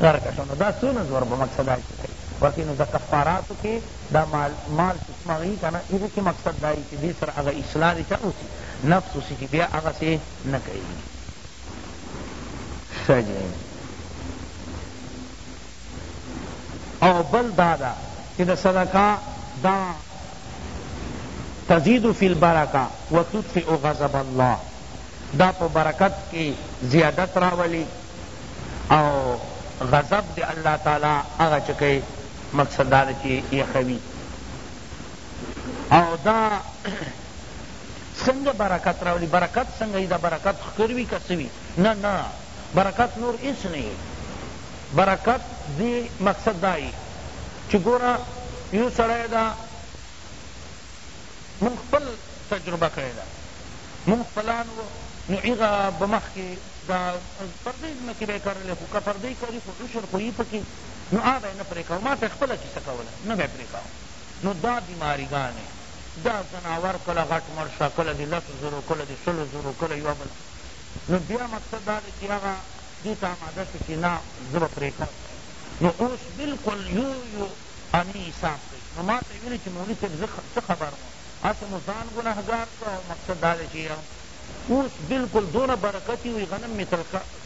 غرق شو نو دا څونه زور به مقصد دا چې کوي ورکی نو د کفاراتو کې دا مال مال چې کوم هغه کنه ایغه کې مقصد دا چې دې سره هغه اصلاح دې چا اوسي نفس اوسي چې بیا هغه سي نه کوي شجی او بل دادا چې د صدقه دا تزيد في البرکه وتطفئ غضب الله دا په برکت کې زیادت راولي او غضب د الله تعالی هغه چه کئ مقصد دا ده چه یخوی او دا څنګه برکت راولی برکت څنګه دا برکت خکر وی که څه وی نه نه برکت نور هیڅ نه برکت دی مقصد دا یی چې ګوره یو سړی دا مونږ خپل تجربه کړی ده مونږ پلان و نو هغه به مخکې دا پردۍ ځمکې به یې کرلې خو که پردۍ کري خو عشر خو یي په کې نو هغه به یې نه پرې کاوه ما ته یې خپله کیسه کوله نه به یې پرې کاوه نو دا بیماري ګانې دا ځناور کله غټ مړ شه کله دې لسو زرو کله دې سلو زرو کله یوه بله نو بیا مقصد دا دی چې هغه دې ته اماده شو چې نه زه به پرې کوم نو اوس بلکل یو یو اني حساب کوي نو ما ته یې ویلي چې مولوي صاحب زه څه خبر وم هسې مو ځان ګنهګار کړه او مقصد دا دی چې اوس بلکل دونه برکتی وی غنم می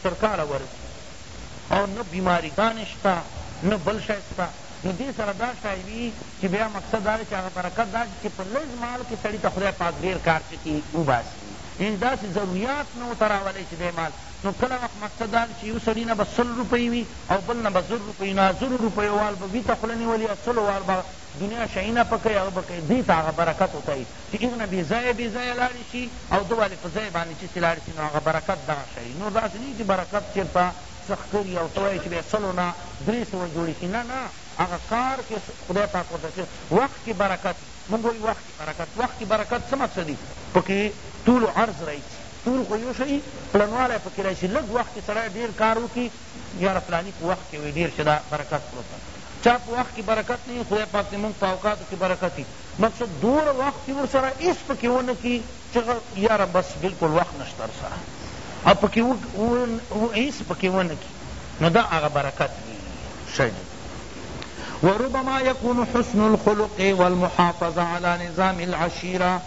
تر کاله ورځی او نه بیماری ګانی شته نه بل شی شته نو دی سره دا شی وی چی بیا مقصد دا دی چی هغه برکت دا شی چی په لږ مال کی سړی ته خدای پاک ډیر کار چکی وباسی یعنی داسی ضروریات نه ورته راولی چی دی مال نو کله وخت مقصد دا دی چی یو سړی نه به سل روپی وی او بل نه به زر روپی وی نو هغه زرو روپیو وال به وی ته خوله نیولی او سلو وال به دنیا شیونه په کئ هغه به کئ دی ته هغه برکت وتئ چی هغه نه بی ځایه بی ځایه لاړی شی او ده والې په ځای باندې چی سی لاړی شی نو هغه برکت دغه شی نور داسی نه وی چی برکت چیرته څه ښکری او ته وایی چی بیا سلو نه دری سوه جوړی شی نه نه هغه کار که خدای پاک ورته چه وخت کی برکت وی مونږ وایی وخت کی برکت وخت کی برکت څه مقصد وی پکی طول عرض رئیسی طول خو یو شی پلنوالی پکی رئیسی لږ وخت کی سړی ډیر کار وکی یاره فلانی په وخت کی وی ډیر شه ده برکت پروت ده چا په وخت کی برکت نه وی خدای پاک دی مونږ په اوقاتو کی برکت کی مقصد دور وخت چی ورسره هیڅ پکی ونه کی چی یاره بس بلکل وخت نشته ورسره او پکی هیڅ پکی ونه کی نو دا هغه برکت وی شه جی وربما يكون حسن الخلق والمحافظة على نظام العشيرة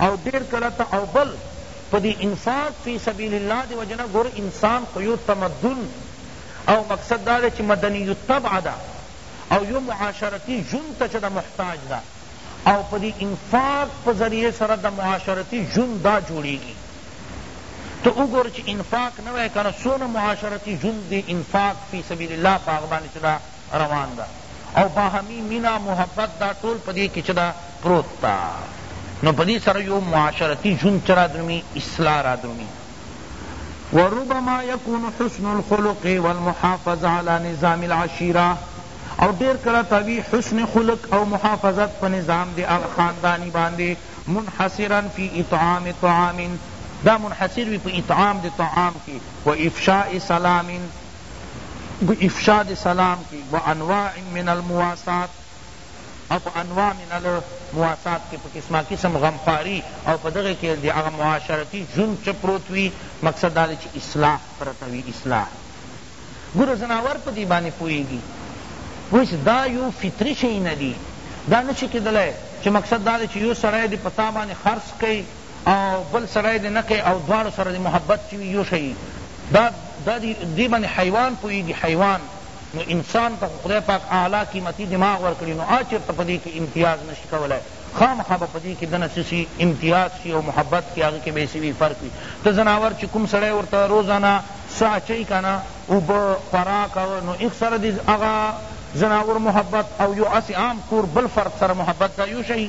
او ډیر کله ته او بل په دی انفاق فی سبیل الله دی وجنه ګور انسان خو یو تمدن او مقصد دا دی چی مدنی الطبع ده او یو معاشرتی ژوند ته چه دا محتاج ده او په دی انفاق په ذریعه سره د معاشرتی ژوند دا جوړیږي تو وګور چې انفاق نه وای کنه سونه معاشرتی ژوند دی انفاق فی سبیل الله پاغ باندې چدا روان ده او باهمی مینه محبت دا ټول په دې کې چه ده پروت ده نو په دې سره یو معاشرتی ژوند چه رادرومی اصلاح رادرومی وربما یکون حسن الخلق والمحافظه علی نظام العشیره او ډیر کله توی حسن خلق او محافظت په نظام دی اغه خاندانی باندی منحصرا فی اطعام طعام دا منحصر وی په اطعام دی طعام کی و افشاء سلام په افشاء د سلام کی و انواع من المواسات او په انواع من المواسات کی په قسما قسم غمخواری او په دغه کی د هغه معاشرتی ژوند چه پروت وی مقصد دا دی چه اصلاح پرته وی اصلاح ګوره زناور په دی باندې پوهیږي پوه شي دا یو فطري شی نه دی دا نشي کېدلی چې مقصد دا دی چې یو سړی دې په تا باندې خرڅ کوي او بل سړی دی نقی او دواړو سره دی محبت چی وی یو شی یی دا دا دی دی باندې حیوان پوهیږي حیوان نو انسان ته خو خدای پاک اعلی قیمتي دماغ ورکړي نو آ چېرته په دې کې امتیاز نشي کولای خامخا به په دې کې دنه څه شي امتیاز شي او محبت کې هغه کې به یې څه وي فرق وي ته ځناور چې کوم سړی ورته روزانه څه اچوي که نه اوبه خوراک نو ایک سره دې هغه ځناور محبت او یو هسې عام کور بل فرد سره محبت دا یو شی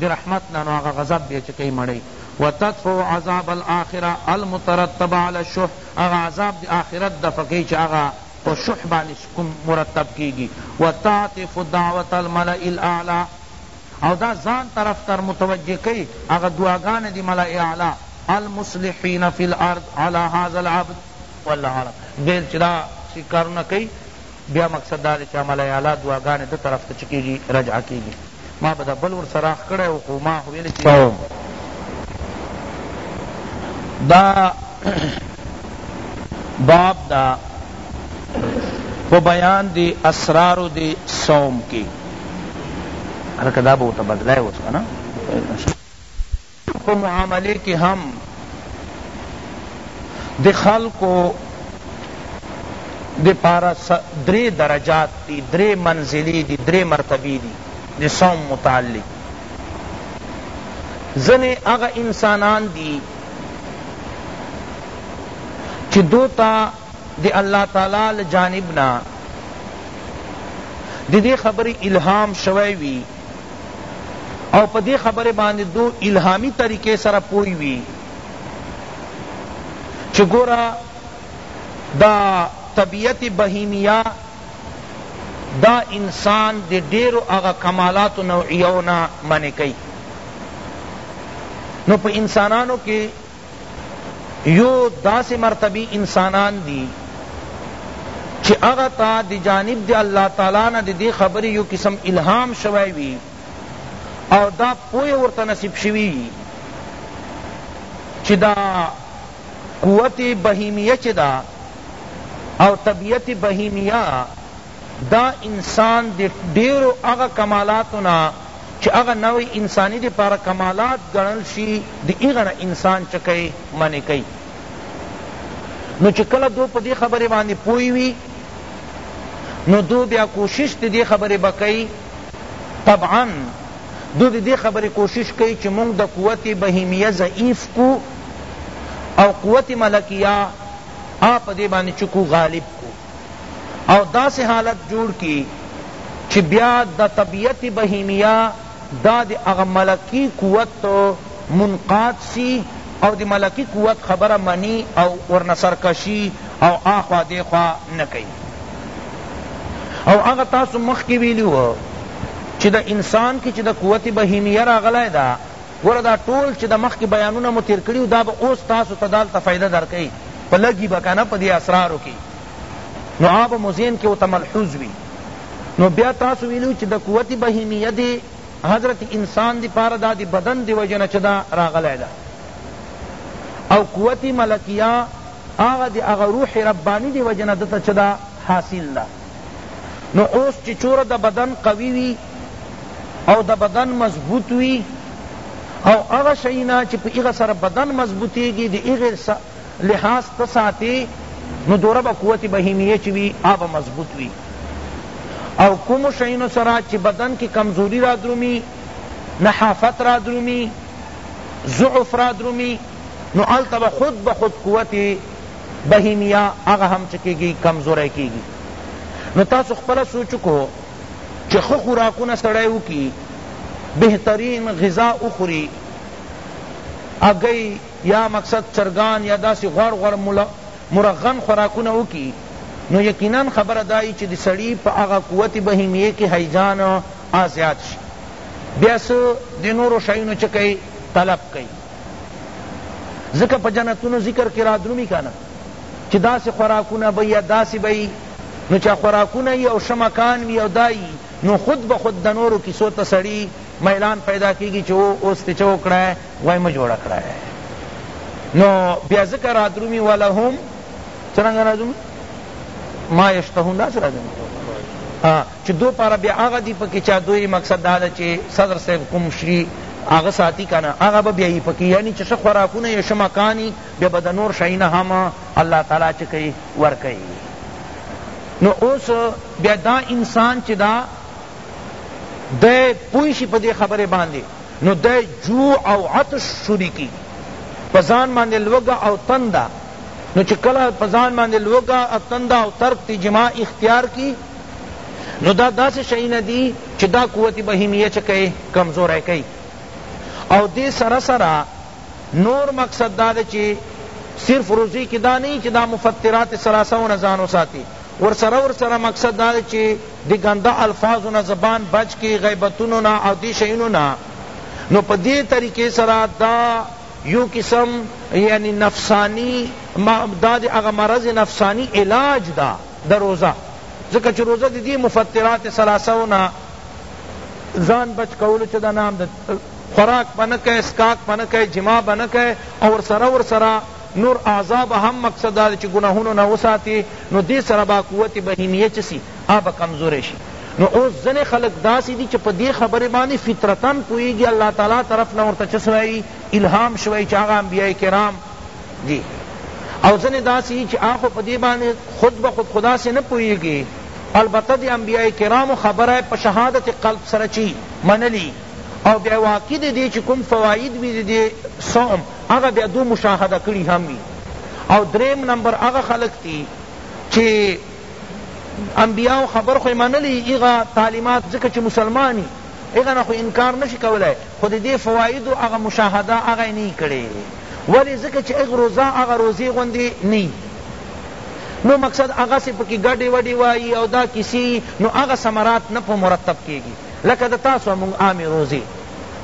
برحمت نه نو هغه غضب دی چه کئی مړی وتدفع عذاب الاخرة المترتب علی الشح هغه عذاب دی آخرت دفع کئی چه هغه په شح باندی کوم مرتب کیږی وتعطف دعوة الملأ الاعلی او دا ځان طرف ته متوجه کئی هغه دعاګانی دی ملأ اعلی المصلحین فی الارض علی هذا العبد والله اعلم ډیر چه داسی کارونه کئی بیا مقصد دا دی چی ملای اعلی دعاګانی ده طرف ته چه کیږی رجع کیږی ما به دا بل ورسره اخ کړی وو خو ما خو ویلی چی کوم دا باب دا په بیان دی اسرار دی صوم کی هلکه دا به ورته بدلای اوس کنه په معاملې کې هم د خلکو د پاره درې درجات دي، درې منزلې دي، درې مرتبې دي د صوم متعلق. ځنې هغه انسانان دي چې دوی ته د الله تعالی له جانب نه د دې خبرې الهام شوی وي، او په دې خبرې باندې دو الهامي طریقې سره پوه وي چې ګوره دا طبیعت بهیمیه دا انسان د ډیرو هغه کمالاتو نوعیو نه منع کوي نو په انسانانو کې یو داسی مرتبی انسانان دی چی هغه تا دی جانب دی الله تعالی نه دی خبری یو قسم الهام شوی وی او دا پوی ورته نصیب شوی چی دا قوت بهیمیه چی دا او طبیعت بهیمیه دا انسان د ډیرو هغه کمالاتو نه چه هغه نوع انسانی د پاره کمالات ګڼل شی د هغه نه انسان چه کئ منع کئ نو چه کله دو په دی خبری باندی پوه وی نو دو بیا کوشش د دی خبری به کئ طبعا دو د دی خبری کوشش کئ چه مونږ د قوت بهیمیه ضعیف کو او قوت ملکیه آ په دی باندی چکو غالب او داسې حالت جوړ کړي چې بیا د طبیعت بهیمیه دا د هغه ملکي قوت منقاد شي او د ملکي قوت خبره مني او ورنه سرکشي او آخوا دیخوا نه کوي او هغه تاسو مخکې ویلي وو چې د انسان کې چې د قوت بهیمیه راغلی ده ګوره دا ټول چی د مخکی بیانونه مو تیر کړی دا به اوس تاسو ته دالته فایده درکوی په لږی به کنه په دی اسرارو کی نو هغه به مو ذهن کی ورته ملحوظ وی نو بیا تاسو ویلو چی د قوت بهیمیه دی حضرت انسان دی پاره دا دی بدن دی وجنه چه دا راغلی ده او قوت ملکیه هغه دی هغه روح ربانی دی وجنه دته چه دا حاصل ده نو اوس چی چور د بدن قوی وی او د بدن مضبوط وی او هغه شینا چی په هغه سره بدن مضبوطیږي د هغه لحاظ ته ساتي نو دوره به قوت بهیمیه چی وی آب مضبوط وی او کوم شینو سره چی بدن کی کمزوری را درومی نحافت را درومی ضعف را درومی نو التبا خود بخود قوت بهیمیا هغه هم چه کیږی کمزوری کیږی نو تاسو خپل سوچ کو چه خو خوراکونه سړی وکی بهترین غذا اخوری اگئی یا مقصد چرگان یا داسی غوړ غوړ مرغن خوراکونه وکی نو یقینا خبر دای چه دی سړی په هغه قوت بهیمیه کی هیجان آزیاد شی بیا سو دی نورو شیونو چکی طلب کئی ځکه په جنتونو ذکر کې رادرومي کنه چې داسې خوراکونه به یا داسې به نو چا خوراکونه ای او ښه مکان وی او دای نو خود به خود د نورو کیسو ته سړی میلان پیدا کیږي چې اوس ته چا وکړای وای مه جوړه کړای نو بیا ذکر رادرومی ولهم څنګه رادرومی ما یشتهون داسې رادرومی چی دو پاره بیا هغه دی پکی چا دوی مقصد دا ده چی صدر صاحب کوم شی هغه ساتی کنه هغه به بیا یی پکی یعنی چی شه خوراکونه یی شه مکان یی بیا به د نور شی نه هم الله تعالی چه کئی ورکئی نو اوس بیا دا انسان چی دا دی پوی شی پدی خبر باندی نو دی جو او عطش شروع کی پزان باندې لوګه او تنده نو چې کله پزان باندې لوګه او تنده او ترک تی جما اختیار کی نو دا داسې شیونه دي چې دا قوت بهیمیه چه کئ کمزوری کئ او دې سره سره نور مقصد دا ده چې صرف روزی کې دا نه چې دا مفطرات ثلاثه نه ځان وساتي ورسره ورسره مقصد دا ده چې د ګنده الفاظو نه زبان بچ کې غیبتونو نه او دې شیونو نه نو په دې طریقې سره دا یو قسم یعنی نفسانی دا د هغه مرض نفسانی علاج ده د روزه ځکه چې روزه د دې مفطرات ثلاثو نه ځان بچ کولو چې د نام د خوراک به نه کوي څښاک به نه کوي جماع به نه کوي او ورسره ورسره نور اعضا به هم مقصد دا چې ګناهونو نه وساتي نو دې سره به قوت بهیمیه چه سي هغه به کمزوری شي نو اوس ځنې خلق داسې دي چې په دې خبرې باندې فطرتاً پوهېږي الله تعالی طرف نه ورته چه سوی الهام شوی چې هغه انبیاء کرام دي او ځنې داسې چې هغه خو په دې باندې خود به خود خو داسې نه پوهېږي البته د انبیاء کرامو خبره په شهادت قلب سره چی منلی او بیا واقع دی دی چی کوم فواید وی دی, دی صوم هغه بیا دو مشاهده کړی هم وی او دریم نمبر هغه خلق تی چی انبیاء خبر خو منلی ایغا تعلیمات ځکه چی مسلمانی هغه نه خو انکار نشی کولای خو د دې فوائدو هغه مشاهده هغه یې نه یی کړې ولی ځکه چی هغه روزه هغه روزې غوندې نه یی نو مقصد هغه سی پکی ګډې وډې وایی او دا کیسی یی نو هغه ثمرات نه په مرتب کیږی لکه د تاسو مونږ عامې روزې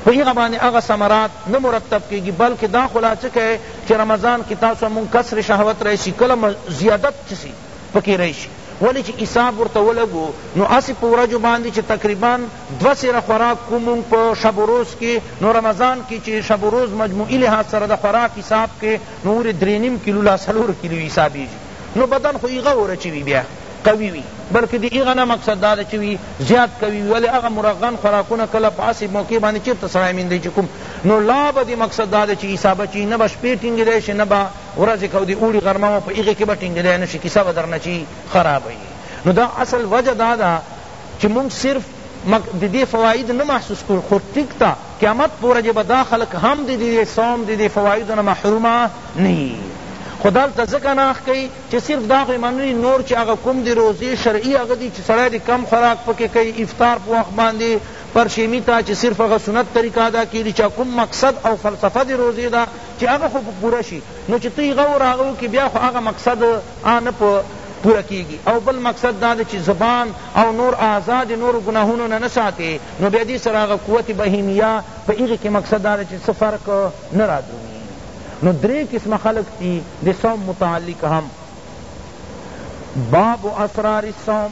په هغه باندې هغه ثمرات نه مرتب کیږی بلکه دا خو لا څه کئ چی رمضان کی تاسو مونږ کسر شهوت راشی کله زیادت چسی پکی راشی ولی چی حساب ورته ولګو نو هسی په ورځو باندی چی تقریبا دوه سیره خوراک کو مونږ په شب و روز کی نو رمضان کی چی شب و روز مجموعی لحاظ سره د خوراک حساب کی نو وری دری نیم کیلو لا څلور کیلو حسابیږی نو بدن خو هغه وره چی وی بیا قوی وی بلکه د هغه نه مقصد دا چی وی زیات قوی وی ولی هغه مرغن خوراکونه کله په هسی موقع باندی چیرته سړی میندی چی کوم نو لا به د مقصد دا چی حساب چی نه به شپی ټینګیدای شی نه به ورځې که د اوړي غرمه وه په هغې کې به ټینګېدای نه شي کیسه به درنه چی خرابه وي نو دا اصل وجه دا ده چې مونږ صرف د دې فواید نه محسوس کړو خو ټیک ده قیامت په ورځ به دا خلق هم د دې صوم د دې فوایدو نه محرومه نه وي خو دلته ځکه نه ښکوي چې صرف دا خو یې منلي نور چې هغه کوم د روزې شرعي هغه دي چې سړی د کم خوراک پکې کوي افطار په وخت باندې پر شیمی تا چې صرف هغه سنت طریقه ادا کیږي چا کوم مقصد او فلسفه د روزې ده چی هغه خو په پوره شی نو چی ته یی غور هغه وکی بیا خو هغه مقصد آ نه په پوره کیږی او بل مقصد دا ده چی زبان او نور اعضاء دی نورو ګناهونو نه نه ساتی نو بیا دی سره هغه قوت بهیمیه په هغی کی مقصد دا ده چی څه فرق نه را درومی نو دری قسمه خلق دی دی صوم متعلق هم باب اسرار الصوم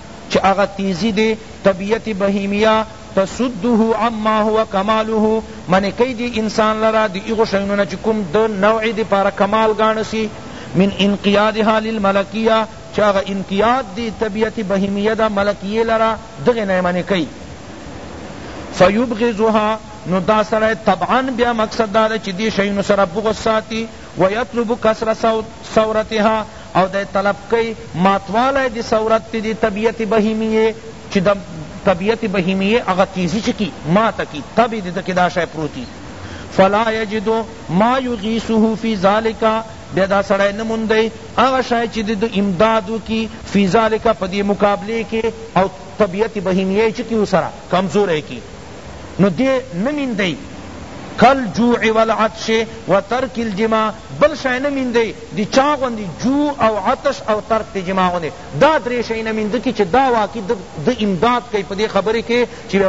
چه هغه تیزی دی طبیعت بهیمیه تصده عما هو کماله منع کئی دی انسان لرا دی هغو شیونو نه چه کوم د نوع دی پاره کمال ګاڼه سی من انقیادها للملکیه چه هغه انقیاد دی طبیعت بهیمیه ده ملکیه لرا دغی نه منع کئی فیبغضها نو دا سړی طبعا بیا مقصد دا ده چه دی شیونو سره بغض ساتی و یطلب کسر ثورتها او دی طلب کئی ماتوالی دی ثورت تی دی طبیعت بهیمیه چی د طبیعت بهیمیه هغه تیزی چه کی ماته کی طبع دی ده کی دا شی پروتی فلا یجد ما یغیثه فی ذلک بیا دا سړی نه موندی هغه شی چی دی ده امداد وکی فی ذلک پدی مقابلی کی او طبیعت بهیمیه چه کی ورسره کمزوری کی نو دی نه میندی کل جوع والعطش و ترک الجماع بل شای نه میندی دی چا غوندی جوع او عطش او ترک دی جماع غوندی دا دری شای نه میندی کی چی دا واقعی د امداد کئی پدی خبری کی چی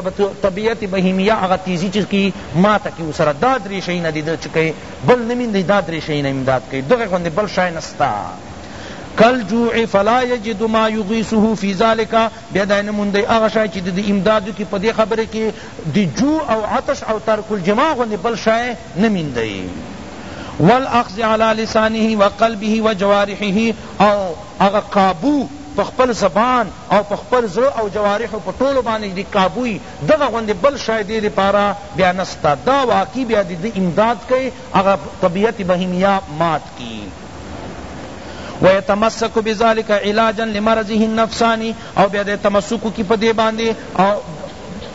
طبیعت بهیمیه اغا تیزی چی کی ماتا کی وسره دا دری شای نه دی دا چی کئی بل نه میندی دا دری شای نه امداد کئی دغی غوندی بل شای نستا کل جوع فلا یجد ما یغیثه فی ذلک بیا دا نه موندی هغه شای چی د امداد وکی په دی خبره کی د جوع او عطش او ترک الجماع غوندی بل شای نه میندی والاخذ علی لسانه وقلبه وجوارحه او هغه قابو په خپل زبان او په خپل زړه او جوارحو په ټولو باندی دی قابوی دغه غوندی بل شای دی دی پاره بیا نسته دا واقعی بیا د امداد کئ هغه طبیعت بهیمیه مات کیږي ويتمسک بذلک علاجا لمرضه النفسانی او بیا د تمسک کی په دې باندې او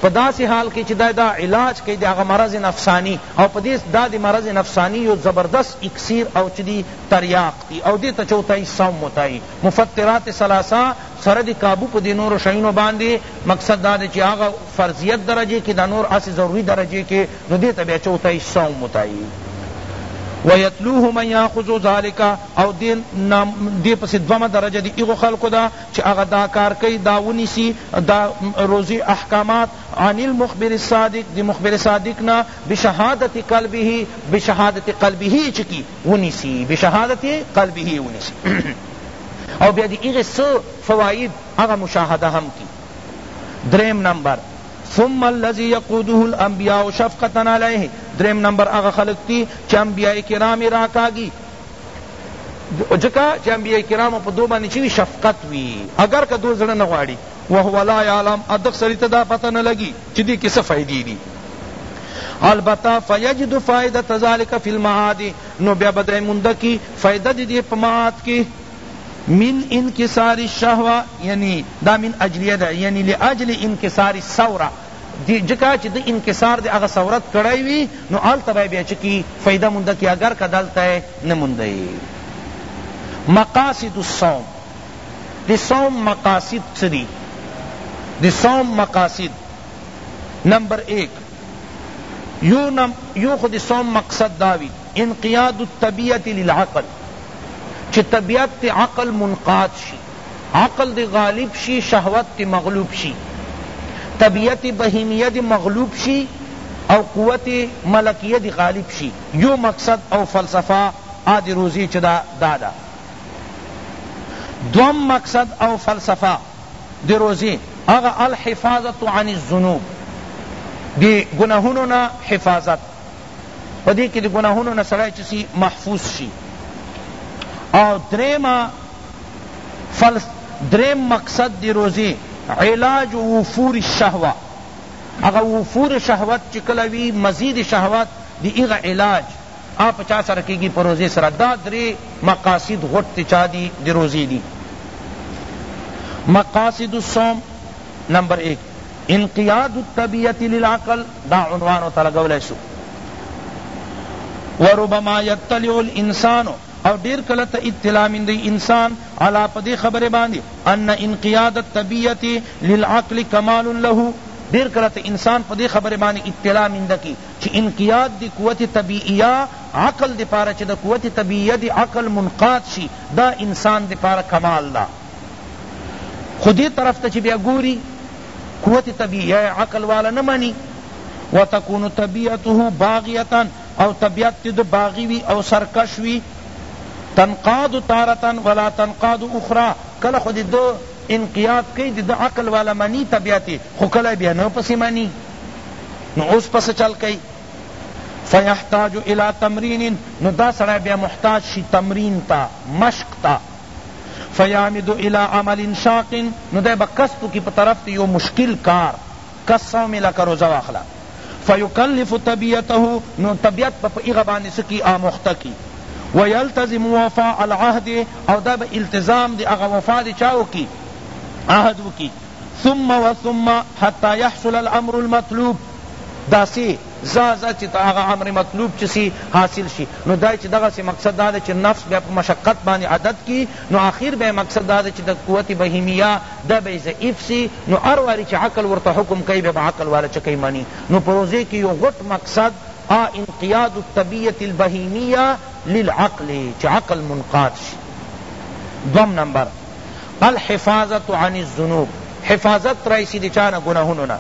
په داسې حال کې چې دا دا علاج کوي د هغه مرض نفسانی او په دې دا د مرض نفسانی یو زبردست اکسیر او چې دی تریاق دی او دې ته چوتای سم وتای مفطرات ثلاثه سره د قابو په دې نورو شیونو باندې مقصد دا دی چې هغه فرضیت درجه کی دا نور هسی ضروری درجه کی نو دی ته بیا چه وتایی صوم وتایی ویتلوه من یاخذ ذلک او دی نا دی پسی دومه درجه دی هغو خلقو ده چه هغه دا کار کئی دا ونیسی دا روزی احکامات عن المخبر الصادق دی مخبر صادق نا بشهادت قلبه بشهادت قلبه چه کی ونیسی بشهادت قلبه ونیسی او بیا دی هغی څه فواید هغه مشاهده هم کی دریم نمبر ثم الذی یقوده الانبیاء شفقة علیه دریم نمبر هغه خلق دی چه انبیاء کرام راکاږی ځکه چې انبیاء کرام په دو باندې چوي شفقت وي اگر که دو زړه نه غواړي وهو لا يعلم ادق سړي ته دا پته نه لګي چې دې کې څه فائدې دي البته فیجد فائدة ذلك فی المعاد نو بیا بدای مونده کی فائدہ دی دی په معاد کی من انکسار الشهوة یعنی دا من اجلیه ده یعنی لاجل انکسار الثورة ځکه چی ده انکسار د هغه ثورت کړی وی نو هلته به بیا چه کی فایده مونده کی اګر که دلته یې نه مونده یی مقاصد الصوم د صوم مقاصد څه دی د صوم مقاصد نمبر ایک یو, نم یو خو د صوم مقصد دا وی انقیاد الطبیعة للعقل چی طبیعت تی عقل منقاد شی عقل دی غالب شی شهوت تی مغلوب شی طبیعت بهیمیه دی مغلوب شی او قوت ملکیه دی غالب شی یو مقصد او فلسفه آ دی روزی چی دا دا دا دوم مقصد او فلسفه دی روزی هغه الحفاظة عن الذنوب دی ګناهونو نه حفاظت په دې کې د ګناهونو نه سړی چې سي محفوظ شي او درېیمه فلس درېیم مقصد د روزې علاج وفور الشهوه هغه وفور شهوت چې کله وي مزید شهوت د هغه علاج آ په چا سره کېږي په روزې سره دا درې مقاصد غټ ته چا دي د روزې دي مقاصد الصوم نمبر ایک انقیاد الطبیعة للعقل دا عنوان ورته لګولی شو وربما یطلع الانسان او ډیر کله ته اطلاع میندی انسان علی په دی خبره باندی ان انقیاد الطبیعت للعقل کمال له ډیر کله ته انسان په دی خبره باندی اطلاع مینده کی چی انقیاد دی قوت طبیعیه عقل دی پاره چی د قوت طبیعیه دی عقل منقاد شی دا انسان دی پاره کمال دا خو دې طرف ته چې بیا ګوري قوت طبیعیه عقل والا نه مني وتكون طبيعته باغیتا او طبیعت تی د باغی وی او سرکش وی تنقاد تارتا ولا تنقاد اخرى کله خود دو انقیاد کئی دی دا عقل والا منی طبیعتی خو کله بیا نو پسی منی نو اس پس چل کئی فیحتاج الى تمرین نو دا سڑا بیا محتاج شی تمرین تا مشق تا فیعمد الی عمل شاق نو دی به قصد وکړي په طرف د یو مشکل کار کالصوم لکه روژه واخله فیکلف طبیعته نو طبیعت به په هغه باندې څه کړي آموخته کړي ویلتزم وفاء العهد او دا به التزام د هغه وفا د چا وکړي عهد وکړي ثم وثم حتی یحصل الامر المطلوب داسې ځه ځه چی ته هغه امر مطلوب چی سی حاصل شی نو دای چی دغسی مقصد داده چی نفس بیا په مشقت باندی عدت کی نو اخیر بیا مقصد داده چی د قوت بهیمیه دا بیا ضعیف سی نو هر واری چی عقل ورته حکم کئی بیا به عقل والا چکی منی نو په روزه کی یو غټ مقصد آ انقیاد الطبیعة البهیمیة للعقل چی عقل منقاد شی دوم نمبر الحفاظة عن الذنوب حفاظت رایسی دی چا نه گناهونو نه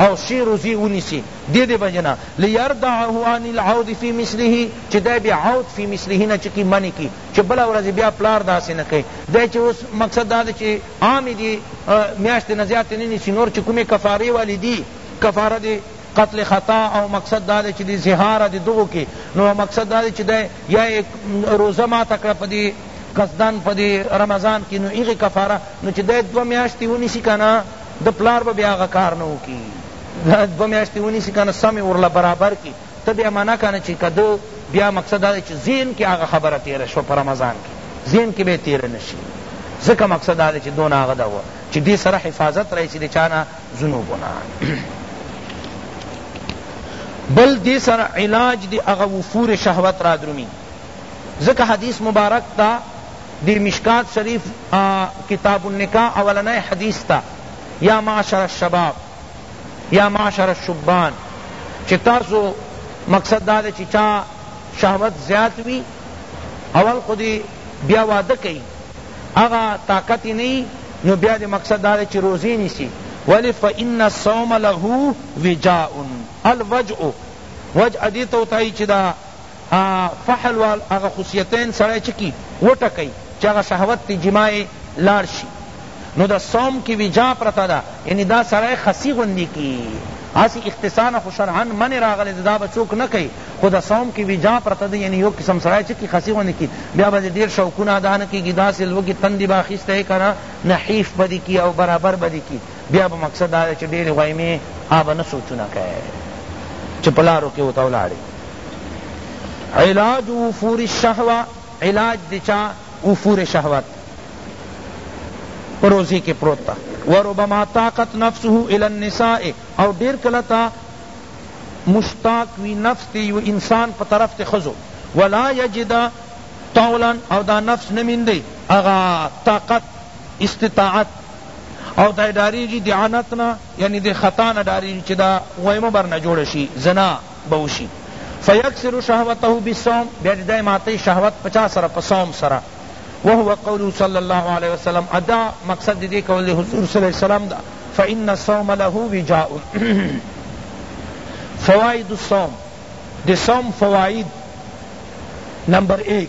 او ښې روزې ونیسي، دې دې وجې نه، لیردعه عن العود فی مثله، چې دی بې عود فی مثله نه چه کی منع کړي، چې بله ورځ بیا پلار داسې نه کوي، دی چې اوس مقصد دا دی چې عامې دې میاشتې نه زیاتې نه نیسي، نور چې کومې کفارې والې دي، کفاره دې قتل خطا او مقصد دا دی چې دې ظهار دې دغو کې، نو مقصد دا دی چې دی یا یې روزه ماته کړه په دې قصداً په دې رمضان کې نو هغې کفاره، نو چې دی دوه میاشتې ونیسي کنه، ده پلار به بیا هغه کار نه وکی دوه میاشتی ونیسی کنه سم ورله برابر کی ته بیا منع کنه چی که ده بیا مقصد دا چی ذهن کی هغه خبره تیره شوه په رمضان کی ذهن کی به تیره نشی ځکه مقصد دا چی دونه هغه ده چی دی سره حفاظت راشی دی چانه ذنوبو نه بل دی سره علاج دی هغه وفور شهوت را درومی ځکه حدیث مبارک تا دی مشکات شریف کتاب النکاح اولنی حدیث تا یا معشر الشباب یا معشر الشبان چی تاسو مقصد دا دے چی چا شہوت زیاد وی اول خودی بیا وعدہ کئی اغا طاقت نئی نو بیا دے مقصد دا دے چی روزی نیسی ولی فإن الصوم له وجاء الوجع وجع دیتا ہوتا ہے چی دا ها فحل وال هغه خصیتین سړی چه کی وټکی چه هغه شهوت تی جماع لاړ شی نو د صوم کی وجاء پرته ده یعنی دا سړی خصی غوندی کی هسی اختصان خو شرعا منع راغلی ده دا به څوک نه کئی خو د صوم کی وجاء پرته ده یعنی یو قسم سړی چه کی خصی غوندی کی بیا به دی ډیر شوقونه ادا نه کیږی داسی لوږی تندی به اخیسته کنا نحیف به دی کی او برابر به دی کی بیا به مقصد دا دی چی ډیری غوای می ها به نه سوچونه کړی چی په لارو کی ورته ولاړی علاج وفور الشهوه علاج دی چا وفور شهوت پروزی کی پروت تا وربما طاقت نفسه الى النساء او ډیر کله تا مشتاق وی نفس تی یو انسان په طرف تی خزو ولا یجد طولا او دا نفس نمیندی اغا طاقت استطاعت او دا ډاریږي د عنت نه یعنی د خطا نه ډاریږي چې دا غویمه برنه جوړه شي زنا به وشي فیکسر شهوته بالصوم بیا دې دی ماتی شهوت په چا سره په صوم سره وهو قوله صلی الله علیه وسلم ادا مقصد دې کول دی حضور صلی الله علیه وسلم دا فإن الصوم له وجاء فوائد الصوم دے صوم فوائد نمبر ایک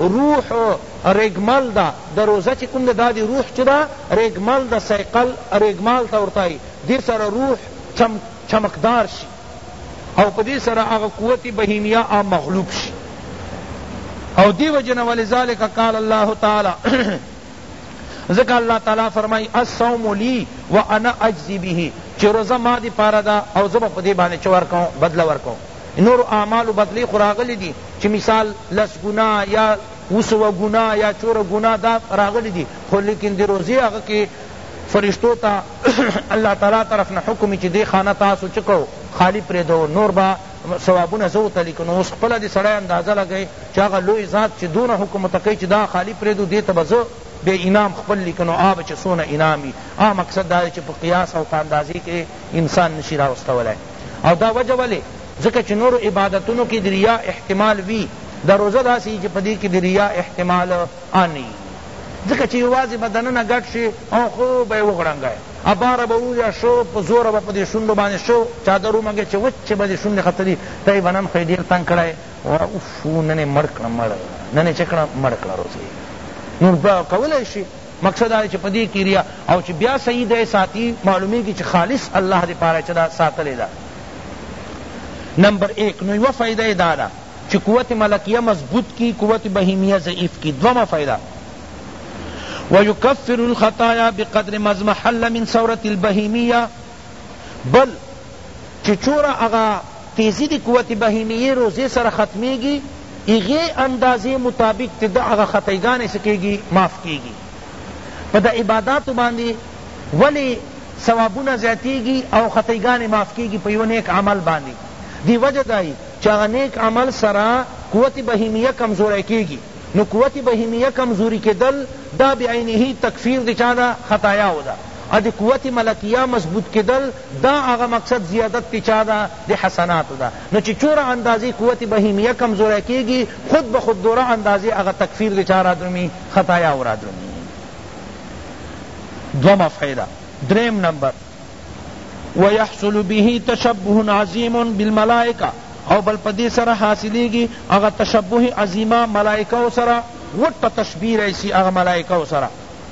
روح ریګمل ده د روزه چی کوم ده دا دی روح چی ده ریګمل ده صیقل ریګمال ته ورته وایی دی سره روح چم چمکدار شی او په دی سره هغه قوت بهیمیه آ مغلوب شی او دی وجه نه ولذالک قال الله تعالی ځکه الله تعالی فرمای الصوم لی وانا اجزی به چی روزه ما دی پاره ده او زه به په دی باندې چه ورکوم بدله ورکوم نورو اعمالو بدلې خو راغلې دي چې مثال لس ګنا یا اووه سوه ګنا یا چوره ګنا دا راغلې دي خو لیکن د روزې هغه کې فرشتو ته الله تعالی طرف نه حکم وي چې دې خانه تاسو چه کوو خالي پرېږدو نور به ثوابونه زه ورته لیکم نو اوس خپله دې سړی اندازه لګوي چې هغه لوی ذات چې دونه حکم ورته کوي چې دا خالي پرېږدو دې ته به زه بیا انعام خپل لیکنو آب چه سونه انعام وی آ مقصد دا چې په قیاس او په اندازې کې انسان نشي راوستولای او دا وجه ولې ځکه چې نورو عبادتونو کې د ریا احتمال وي دا روزه داسې وي چې په دې کې د ریا احتمال آ نه وي ځکه چې یوازې به دننه ګډ شي او خو به یې وغړنګی اباره به ووځه شو په زوره به په دې شونډو باندې شو چادر ومږی چې وچې به دې شونډې ختلي ته یې به نن خو یې ډېر تنګ کړی اوف نن یې مړ کړه مړ نن یې چه کړه مړ کړه روزه نور به کولی شي مقصد دا دی چی پدی کی ریا او چی بیا صحیح دی ساتی معلومیږی چی خالص الله دی پاره چی دا ساتلی ده نمبر ایک نو یوه فائده یې دا ده چی قوت ملکیه مضبوط کی قوت بهیمیه ضعیف کی دومه فائده ویکفر الخطایا بقدر مضمحل من ثورة البهیمیه بل چی چوره هغه تیزی دی قوت بهیمیه روزه سره ختمیږی هغی اندازی مطابق تی ده هغه خطایګانی څه کیږی معاف کیږی په ده عباداتو باندی ولی ثوابونه زیاتیږی او خطایګانی معاف کیږی په یو نیک عمل باندی دی وجه دای چی هغه نیک عمل سره قوت بهیمیه کمزوری کیږی نو قوت بهیمیه کمزوری کیدل دا بعینه تکفیر دی چا ده خطایاو ده ا د قوت ملکیه مضبوط کیدل دا هغه مقصد زیادت د چا ده د حسناتو ده نو چی چوره اندازی قوت بهیمیه کمزوری کیږی خود به خود دوره اندازی هغه تکفیر د چا را درومی خطایاو را درومی دوما فائدہ دریم نمبر ويحصل به تشبه عظیم بالملائکه او بل پدی سره حاصلیږي هغه تشبه عظیمه ملائکه سره وټ په تشبیه رئیسی هغه ملائکه سره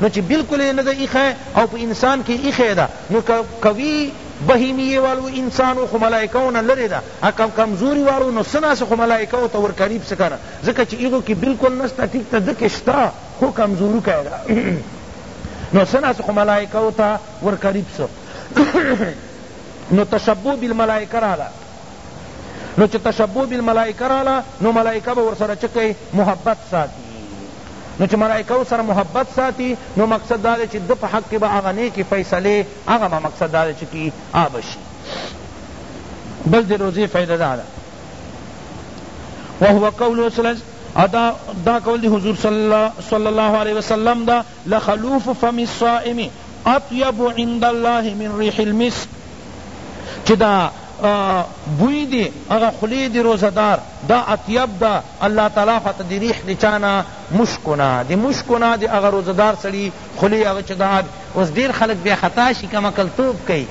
نو چی بلکل یې نه ده ایښی او په انسان کی یې ایښی ده نو که قوی بهیمیی والو انسان وو خو ملائکو نه لری ده او که کمزوری والو نو څه ناڅه خو ملائکو ته ور قریب سه کنه ځکه چی هغو کی بلکل نسته ټیک ده ده کی شته خو کمزوروکی ده نو څه ناڅه خو ملائکو ته ور قریب سه نو تشبه بالملائکه راغله نو چه تشبه بالملائکه رالا نو ملائکه به ورسره چه کئی محبت ساتی نو چه ملائکه ورسره محبت ساتی نو مقصد دا دے چه د په حق کی به هغه نیکی فیصلے هغه به مقصد دا دے چه کی آب شی بل دی روزی فائدہ دا دا وهو قول وسلس ادا دا قول دی حضور صلی اللہ علیہ وسلم دا لخلوف فم الصائم اطیب عند الله من ریح المسک چی دا بوی دی اغا خلی دی روزه دار دا اطیب دا اللہ تعالی خوا تا دی ریح دی چانا مشکنا دی مشکنا دی اغا روزه دار سړی خلی اغا چی دا اوس دیر خلق بیا خطا شی کما کل توب کئی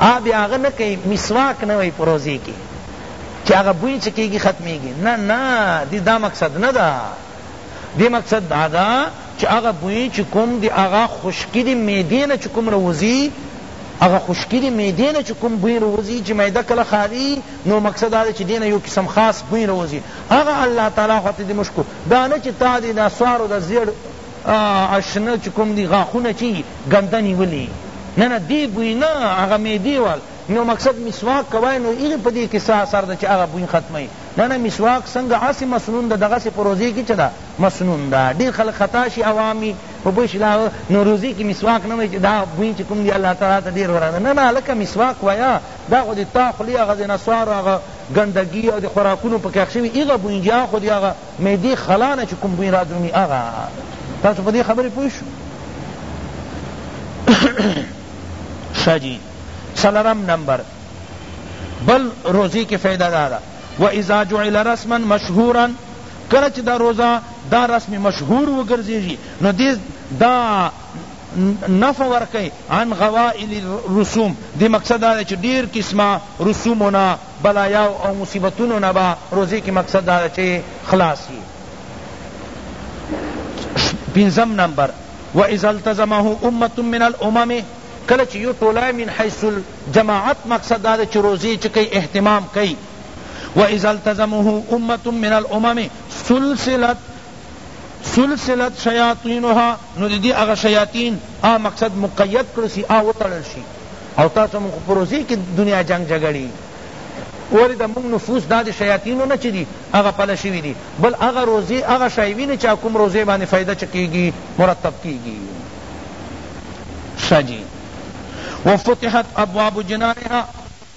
آ بیا اغا نکئی مسواک نوئی پر روزی کی چی اغا بوی چی کیگی ختمیگی نا نا دی دا مقصد ندا دې مقصد دا ده چې هغه بوی چې کوم دې هغه خشکی دې معدې نه چې کوم راوځي هغه خشکی دې معدې نه چې کوم بوی راوځي چې معده کله خالي نو مقصد دا ده چې دې نه یو قسم خاص بوی راوځي هغه الله تعالی خو ته دې مشکو دا نه چې تا دې دا سوارو د زیړ اشنه چې کوم دې غاښونه چی ګنده نیولي نه نه دی بوی نه هغه میدی وال نو مقصد مسواک کوای نو ایغه پدی کې سا اثر ده چې هغه بوی ختمه نه نه مسواک څنګه هسې مسنون ده دغسې په روزې کې چه ده مسنون ده ډېر خلک خطا شي عوام وي په پوه شي دا نو روزې کې مسواک نه وایي چې دا بوی چې کوم دی الله تعالی ته ډېر ورانه نه نه هلکه مسواک وایه دا خو د تا خولې هغه د نسوارو هغه ګندګي او د خوراکونو په کښ شوي هغه بوی جا خو د هغه معدې خلا نه چې کوم بوی رادرومي هغه تاسو په دې خبرې پوه شو ښه جی څلورم نمبر بل روزی کی فیده دادا و اذا جعل رسما مشهورا کله چی دا روزه دا رسم مشهور وګرځیږي نو دی دا نفع ورکی عن غوائل الرسوم دی مقصد دا چی ډیر قسمه رسومنا بلایاو او مصیبتونو نه با روزی کی مقصد دا چی خلاص یی پنځم نمبر و اذا التزمه امه من الامم کله چی یو ټولی من حیث الجماعت مقصد دا ده چی روزی چه کئی اهتمام کئی و اذا التزمه امة من الامم سلسلت سلسلت شیاطینها نو دی دی هغه شیاطین هغه مقصد مقید کړل سی هغه وتړل شی او تاسو مونږ خو په روزی کی دنیا جنګ جګړی ولی د مونږ نفوس دا د شیاطینو نه چی دی هغه پله شوی دی بل هغه روزی هغه شای وینی چی کوم روزی باندې فایده چه کیږی مرتب کیږی ښه جی وفتحت ابواب جنانها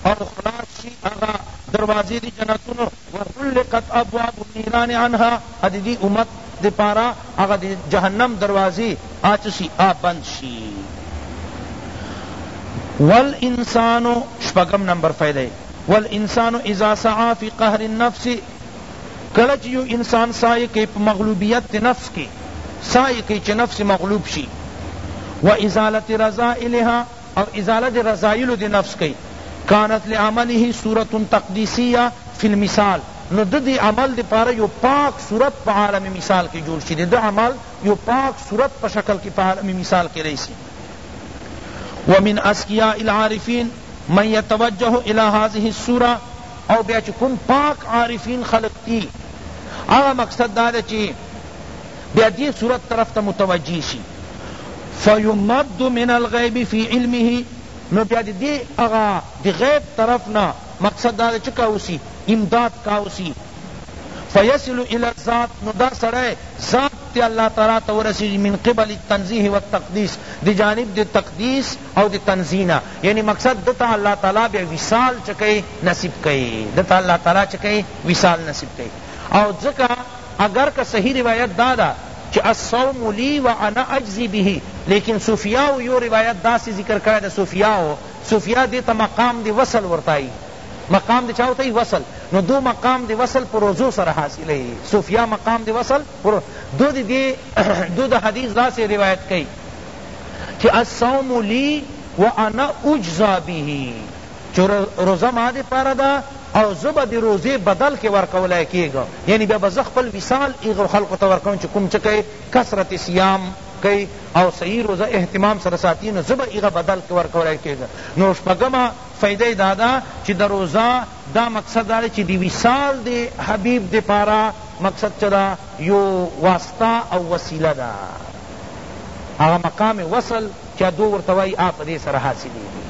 او خلاص شی هغه دروازی دی جنتونو وغلقت ابواب النیران عنها او د دی امت دی پاره هغه د جهنم دروازی آ چه شی آ بند شی والانسان شپږم نمبر فائدہ والانسان اذا سعی فی قهر النفس کله چی یو انسان سعی کئی په مغلوبیت د نفس کی سعی کئی چی نفس مغلوب شی و ازالة رذائلها او ازالة د رذائلو د نفس کئی کانت لعمله صورة تقدیسیة فی المثال نو د دی عمل د پاره یو پاک صورت په عالم مثال کی جوړ شی د ده عمل یو پاک صورت په شکل کی په عالم مثال کی رئیسی ومن اذکیاء العارفین من یتوجه الی هذه الصورة او بیا چی کوم پاک عارفین خلق تی هغه مقصد دا ده چی بیا دی صورت طرف ته متوجه شی فیمد من الغیب فی علمه نو بیا دی هغه دی غیب طرف نه مقصد دا ده چی کاوسی امداد کاوسی فیصل الی الذات نو دا سړی ذات تی اللہ تعالی ته ورسیږی من قبل التنزیه والتقدیس دی جانب دی تقدیس او د تنزیه نه یعنی مقصد ده ته الله تعالی بیا وصال چه کئی نصیب کئی ده ته الله تعالی چه کئی وصال نصیب کئی او ځکه اگر که صحیح روایت دا ده چه الصوم لی و انا اجزی به لیکن صوفیاء یو روایت داسی ذکر کړی ده صوفیاء صوفیاء دی ته مقام دی وصل ورتائی مقام دی چاو تای وصل نو دو مقام دی وصل پر روزو سره حاصل ہے صوفیاء مقام دی وصل پر دو دی دو دا حدیث دا سے روایت کئی چی الصوم لی وانا اجزی به چی روزه ما دی پاره ده او زه به د روزی بدل کی ورکولای کیږم یعنی بیا به زه خپل وصال هغو خلقو ته ورکوم چی کوم چه کئ کثرت صیام کئ او صحیح روزه اهتمام سره ساتی نو زه به هغه بدل کی ورکولای کیږم نو شپږمه فائده دا ده چی د روزه دا مقصد دا ده چی د وصال د حبیب دی پاره مقصد چه ده یو واسطه او وسیله ده هغه مقام وصل چا دو ورته وایی آ په دې سره حاصلیږي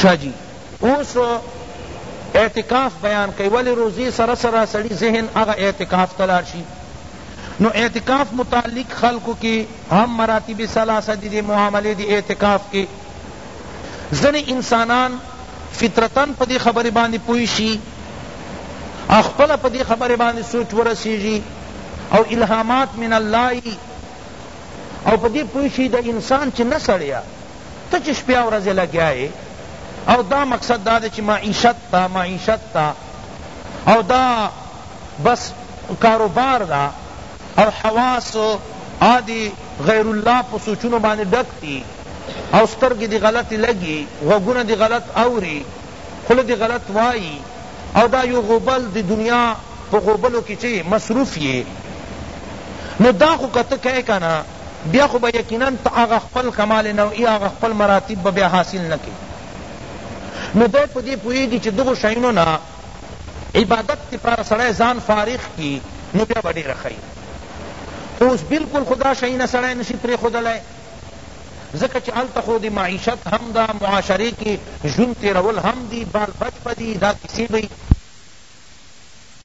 شه جی اوس اعتکاف بیان کئی ولی روزی سره سره سړی ذهن هغه اعتکاف تلار شي نو اعتکاف متعلق خلق کی هم مراتب ثلاثه دی معاملے دی اعتکاف کی ځنې انسانان فطرتاً په دې خبرې باندې پوه شي او خپله په دې خبرې باندې سوچ ورسېږي او الهامات من الله یي او په دې پوه شي د انسان چې نه سړیه ته چې شپیا ورځې لګیا یې او دا مقصد دا دی چې معیشت تا معیشت تا او دا بس کاروبار دا او حواس عادی غیر الله په سوچونو باندې ډک دي او سترګې دې غلطې لګي، غوږونه دې غلط اوري، خوله دې غلط وايي او دا يو غوبل د دنيا په غوبلو کې چې مصروف يې نو دا خو که ته کړې کنه بيا خو به يقيناً ته هغه خپل کمال نوعي هغه خپل مراتب به بيا حاصل نه کړې نو دی په دې پوهېږي چې دغو شيانو نه عبادت دپاره سړی ځان فارغ کړي نو بيا به ډېره ښه وي خو اوس بلکل خو دا شيونه سړی نشي پرېښودلای ځکه چی هلته خو د معیشت هم ده معاشرې کی ژوند تیرول هم دي بال بچ به دي دا کیسې به یی